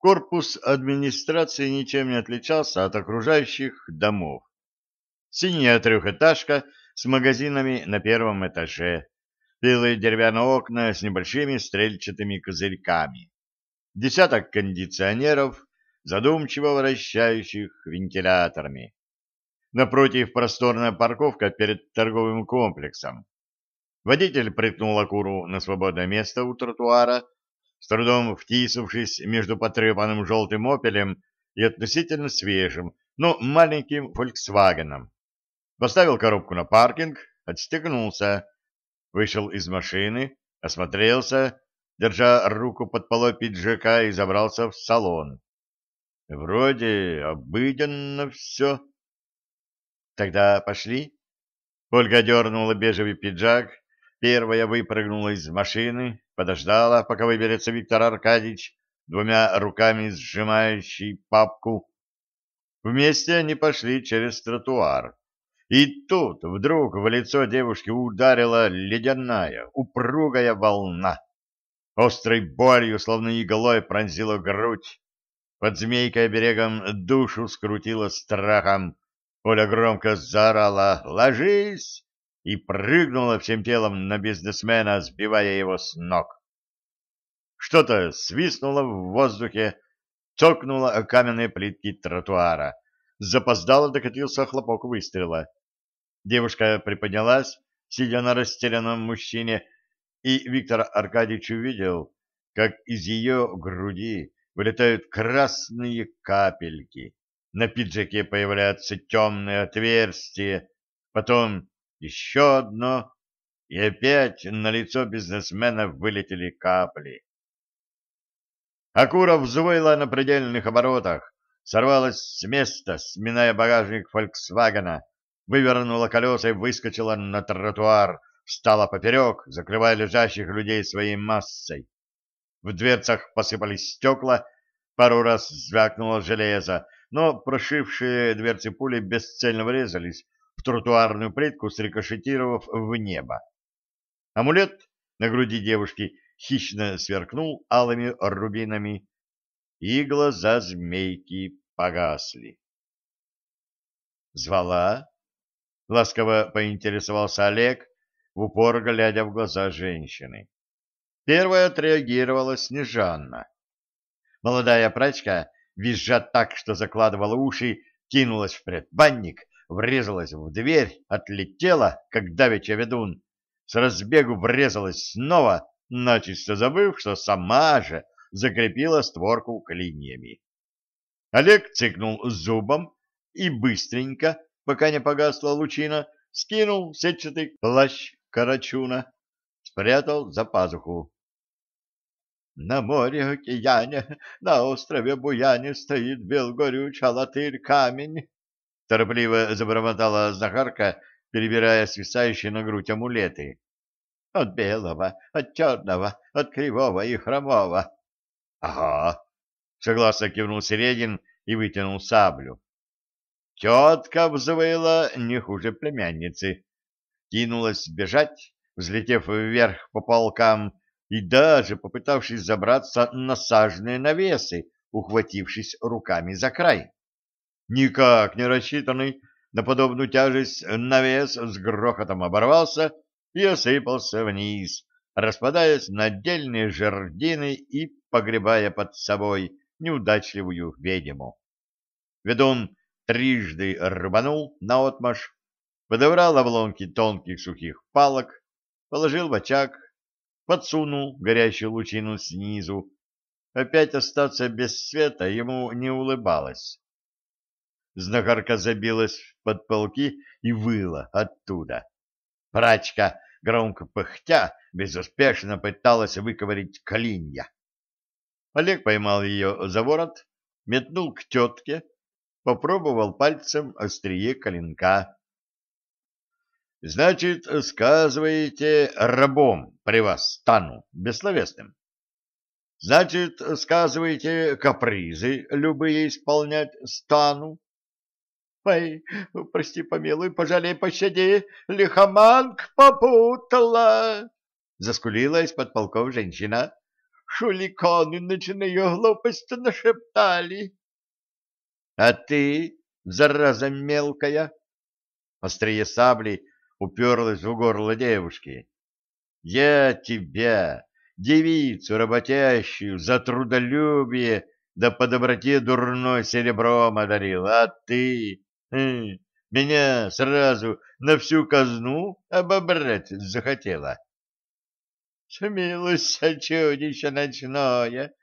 Корпус администрации ничем не отличался от окружающих домов. Синяя трехэтажка с магазинами на первом этаже, белые деревянные окна с небольшими стрельчатыми козырьками, десяток кондиционеров, задумчиво вращающих вентиляторами. Напротив просторная парковка перед торговым комплексом. Водитель прыгнул Акуру на свободное место у тротуара, с трудом втиснувшись между потрепанным желтым «Опелем» и относительно свежим, но маленьким «Фольксвагеном». Поставил коробку на паркинг, отстегнулся, вышел из машины, осмотрелся, держа руку под полой пиджака и забрался в салон. Вроде обыденно все. Тогда пошли. Ольга дернула бежевый пиджак, первая выпрыгнула из машины, подождала, пока выберется Виктор Аркадьевич, двумя руками сжимающий папку. Вместе они пошли через тротуар. И тут вдруг в лицо девушки ударила ледяная, упругая волна. Острой болью, словно иголой, пронзила грудь. Под змейкой берегом душу скрутила страхом. Оля громко заорала «Ложись!» И прыгнула всем телом на бизнесмена, сбивая его с ног. Что-то свистнуло в воздухе, цокнуло о каменные плитки тротуара. Запоздало докатился хлопок выстрела. Девушка приподнялась, сидя на растерянном мужчине, и Виктор Аркадьевич увидел, как из ее груди вылетают красные капельки. На пиджаке появляется темное отверстие, потом еще одно, и опять на лицо бизнесмена вылетели капли. Акура взвыла на предельных оборотах, сорвалась с места, сминая багажник «Фольксвагена», вывернула колеса и выскочила на тротуар, встала поперек, закрывая лежащих людей своей массой. В дверцах посыпались стекла, пару раз звякнуло железо, но прошившие дверцы пули бесцельно врезались в тротуарную плитку, срикошетировав в небо. Амулет на груди девушки хищно сверкнул алыми рубинами, и глаза змейки погасли. «Звала?» Ласково поинтересовался Олег, в упор глядя в глаза женщины. Первая отреагировала Снежанна. Молодая прачка, визжа так, что закладывала уши, кинулась в предбанник, врезалась в дверь, отлетела, как давеча ведун, с разбегу врезалась снова, начисто забыв, что сама же закрепила створку клиньями. Олег цыкнул зубом и быстренько, пока не погасла лучина, скинул сетчатый плащ карачуна, спрятал за пазуху. На море океане, на острове Буяне стоит белгорюча латырь камень. Торопливо забормотала знахарка, перебирая свисающие на грудь амулеты. От белого, от черного, от кривого и хромого. — Ага, — согласно кивнул Середин и вытянул саблю. Тетка взвыла не хуже племянницы. Кинулась бежать, взлетев вверх по полкам и даже попытавшись забраться на сажные навесы, ухватившись руками за край. Никак не рассчитанный на подобную тяжесть навес с грохотом оборвался и осыпался вниз, распадаясь на отдельные жердины и погребая под собой неудачливую ведьму. Ведун трижды рванул наотмашь, подобрал обломки тонких сухих палок, положил в очаг, подсунул горящую лучину снизу. Опять остаться без света ему не улыбалось. Знахарка забилась под полки и выла оттуда. Прачка, громко пыхтя, безуспешно пыталась выковырить клинья. Олег поймал ее за ворот, метнул к тетке, попробовал пальцем острие коленка. — Значит, сказываете, рабом при вас стану, бессловесным. Значит, сказываете, капризы любые исполнять стану. Ой, прости, помилуй, пожалей, пощади, лихоманг попутала. Заскулила из-под полков женщина. шуликоны ночные глупости нашептали. — А ты, зараза мелкая, острие сабли уперлась в горло девушки. — Я тебя, девицу работящую, за трудолюбие да по доброте дурной серебром одарил, а ты... Меня сразу на всю казну обобрать захотела. Смилуйся, чудище ночное!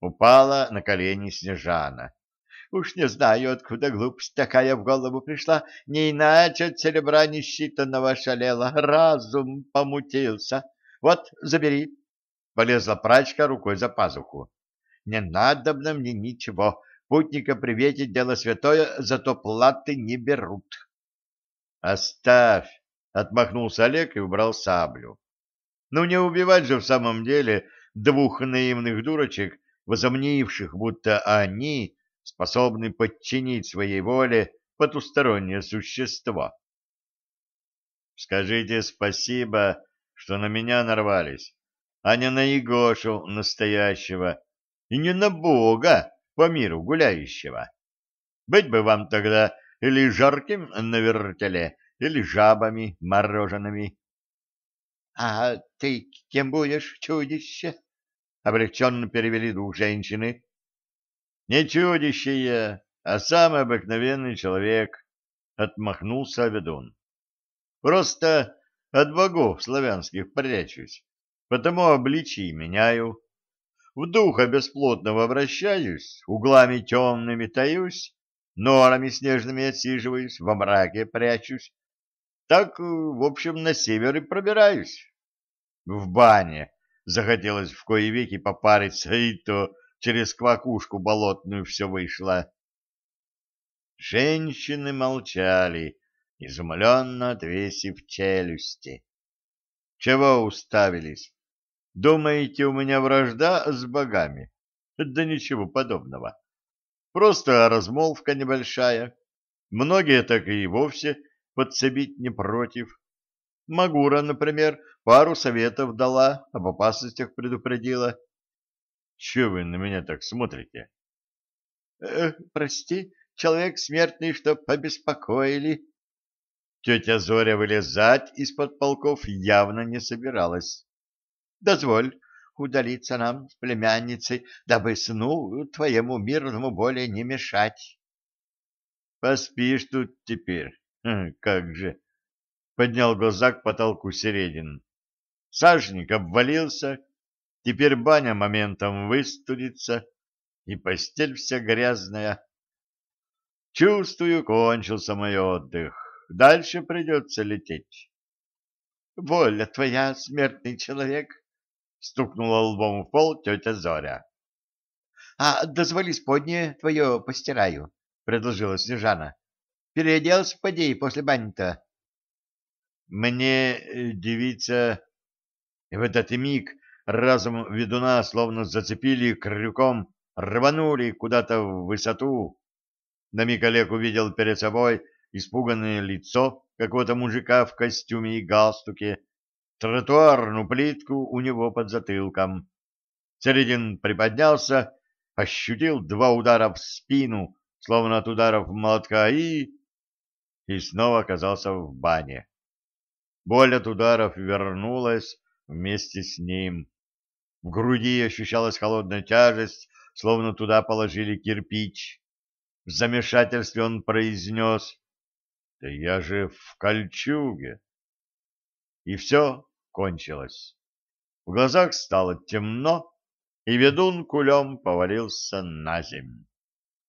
Упала на колени Снежана. Уж не знаю, откуда глупость такая в голову пришла, не иначе от серебра несчитанного шалела, разум помутился. Вот, забери. Полезла прачка рукой за пазуху. Не надо мне ничего, путника приветить дело святое, зато платы не берут. Оставь, отмахнулся Олег и убрал саблю. Ну не убивать же в самом деле двух наивных дурочек, возомнивших, будто они способны подчинить своей воле потустороннее существо. Скажите спасибо, что на меня нарвались, а не на Егошу настоящего, и не на Бога по миру гуляющего. Быть бы вам тогда или жарким на вертеле, или жабами мороженными. — А ты кем будешь, чудище? — облегченно перевели двух женщины. — Не чудище я, а самый обыкновенный человек, — отмахнулся ведун. — Просто от богов славянских прячусь, потому обличий меняю. В духа бесплотного обращаюсь, углами темными таюсь, норами снежными отсиживаюсь, во мраке прячусь, так, в общем, на север и пробираюсь. В бане захотелось в кои веки попариться, и то через квакушку болотную все вышло. Женщины молчали, изумленно отвесив челюсти. Чего уставились? Думаете, у меня вражда с богами? Да ничего подобного. Просто размолвка небольшая. Многие так и вовсе подсобить не против. Магура, например, пару советов дала, об опасностях предупредила. Че вы на меня так смотрите? Э, прости, человек смертный, что побеспокоили. Тетя Зоря вылезать из-под полков явно не собиралась. Дозволь удалиться нам с племянницей, дабы сну твоему мирному более не мешать. Поспишь тут теперь, Хм, как же! Поднял глаза к потолку Середин. Сажник обвалился, теперь баня моментом выстудится, и постель вся грязная. Чувствую, кончился мой отдых. Дальше придется лететь. — Воля твоя, смертный человек! — стукнула лбом в пол тетя Зоря. — А дозволи споднее твое постираю, — предложила Снежана. Переоделся, подей, после бани-то. Мне, э, девица... В этот миг разум ведуна словно зацепили крюком, рванули куда-то в высоту. На миг Олег увидел перед собой испуганное лицо какого-то мужика в костюме и галстуке, тротуарную плитку у него под затылком. Середин приподнялся, ощутил два удара в спину, словно от ударов молотка, и и снова оказался в бане. Боль от ударов вернулась вместе с ним. В груди ощущалась холодная тяжесть, словно туда положили кирпич. В замешательстве он произнес «Да я же в кольчуге!» И все кончилось. В глазах стало темно, и ведун кулем повалился на землю.